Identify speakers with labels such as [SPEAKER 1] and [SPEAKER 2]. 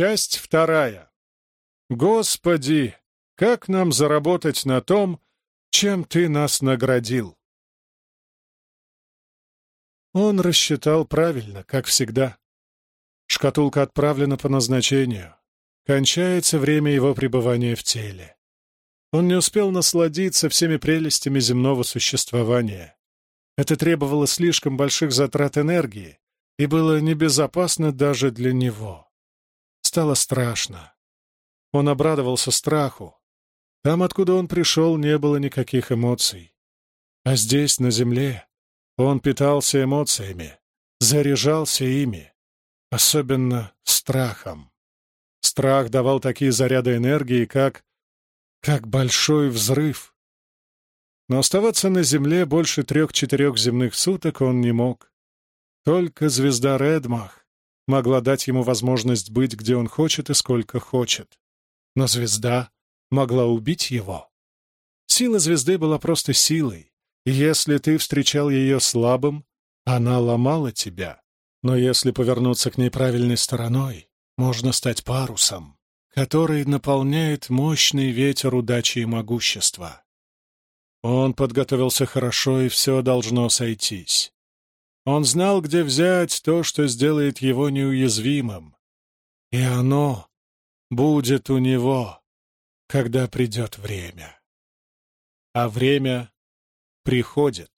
[SPEAKER 1] Часть вторая. Господи, как нам заработать на том, чем Ты нас наградил? Он рассчитал правильно, как всегда. Шкатулка отправлена по назначению. Кончается время его пребывания в теле. Он не успел насладиться всеми прелестями земного существования. Это требовало слишком больших затрат энергии и было небезопасно даже для него. Стало страшно. Он обрадовался страху. Там, откуда он пришел, не было никаких эмоций. А здесь, на земле, он питался эмоциями, заряжался ими, особенно страхом. Страх давал такие заряды энергии, как... как большой взрыв. Но оставаться на Земле больше трех-четырех земных суток он не мог. Только звезда Редмах могла дать ему возможность быть, где он хочет и сколько хочет. Но звезда могла убить его. Сила звезды была просто силой, если ты встречал ее слабым, она ломала тебя. Но если повернуться к ней правильной стороной, можно стать парусом, который наполняет мощный ветер удачи и могущества. Он подготовился хорошо, и все должно сойтись. Он знал, где взять то, что сделает его неуязвимым. И оно будет у него, когда придет время. А время приходит.